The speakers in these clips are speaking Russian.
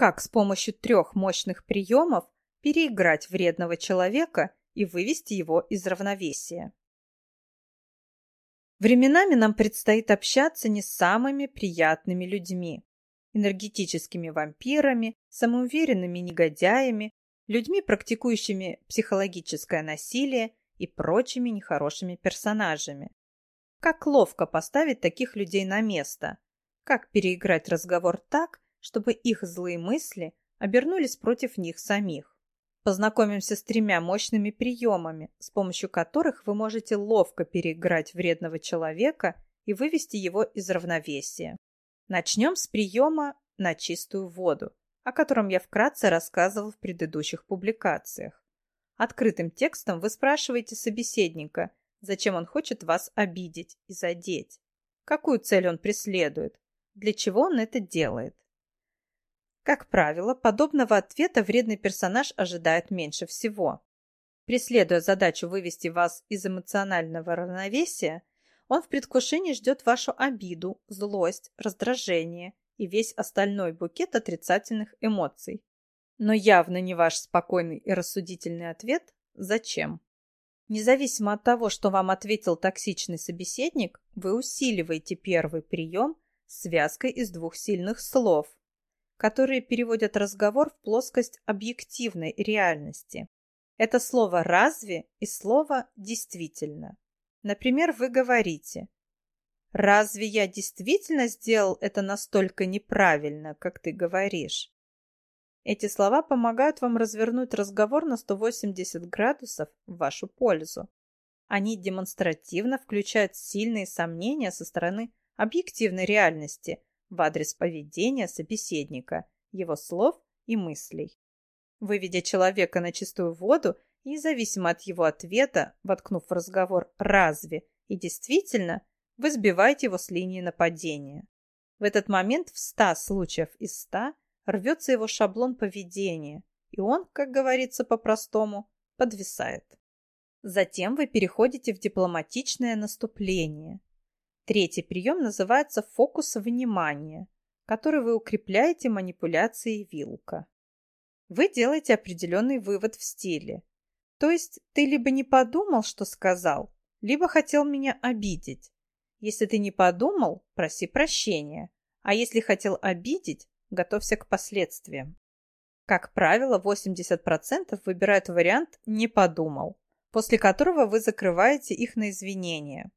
Как с помощью трех мощных приемов переиграть вредного человека и вывести его из равновесия. Временами нам предстоит общаться не с самыми приятными людьми, энергетическими вампирами, самоуверенными негодяями, людьми, практикующими психологическое насилие и прочими нехорошими персонажами. Как ловко поставить таких людей на место? Как переиграть разговор так, чтобы их злые мысли обернулись против них самих? Познакомимся с тремя мощными приемами, с помощью которых вы можете ловко переиграть вредного человека и вывести его из равновесия. Начнем с приема на чистую воду, о котором я вкратце рассказывал в предыдущих публикациях. Открытым текстом вы спрашиваете собеседника, зачем он хочет вас обидеть и задеть, какую цель он преследует, для чего он это делает. Как правило, подобного ответа вредный персонаж ожидает меньше всего. Преследуя задачу вывести вас из эмоционального равновесия, он в предвкушении ждет вашу обиду, злость, раздражение и весь остальной букет отрицательных эмоций. Но явно не ваш спокойный и рассудительный ответ «Зачем?». Независимо от того, что вам ответил токсичный собеседник, вы усиливаете первый прием связкой из двух сильных слов – которые переводят разговор в плоскость объективной реальности. Это слово «разве» и слово «действительно». Например, вы говорите «Разве я действительно сделал это настолько неправильно, как ты говоришь?» Эти слова помогают вам развернуть разговор на 180 градусов в вашу пользу. Они демонстративно включают сильные сомнения со стороны объективной реальности – в адрес поведения собеседника, его слов и мыслей. Выведя человека на чистую воду, независимо от его ответа, воткнув в разговор «разве» и «действительно», вы сбиваете его с линии нападения. В этот момент в ста случаев из ста рвется его шаблон поведения, и он, как говорится по-простому, подвисает. Затем вы переходите в дипломатичное наступление. Третий прием называется фокус внимания, который вы укрепляете манипуляцией вилка. Вы делаете определенный вывод в стиле. То есть ты либо не подумал, что сказал, либо хотел меня обидеть. Если ты не подумал, проси прощения. А если хотел обидеть, готовься к последствиям. Как правило, 80% выбирают вариант «не подумал», после которого вы закрываете их на извинения.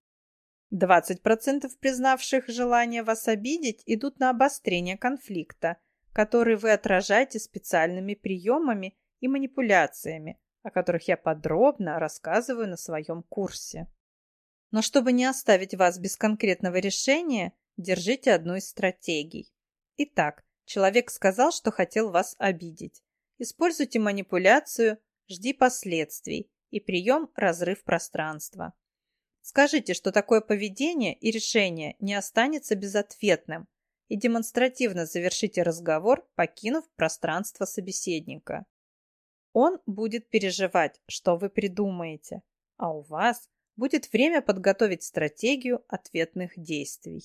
20% признавших желание вас обидеть идут на обострение конфликта, который вы отражаете специальными приемами и манипуляциями, о которых я подробно рассказываю на своем курсе. Но чтобы не оставить вас без конкретного решения, держите одну из стратегий. Итак, человек сказал, что хотел вас обидеть. Используйте манипуляцию «жди последствий» и прием «разрыв пространства». Скажите, что такое поведение и решение не останется безответным, и демонстративно завершите разговор, покинув пространство собеседника. Он будет переживать, что вы придумаете, а у вас будет время подготовить стратегию ответных действий.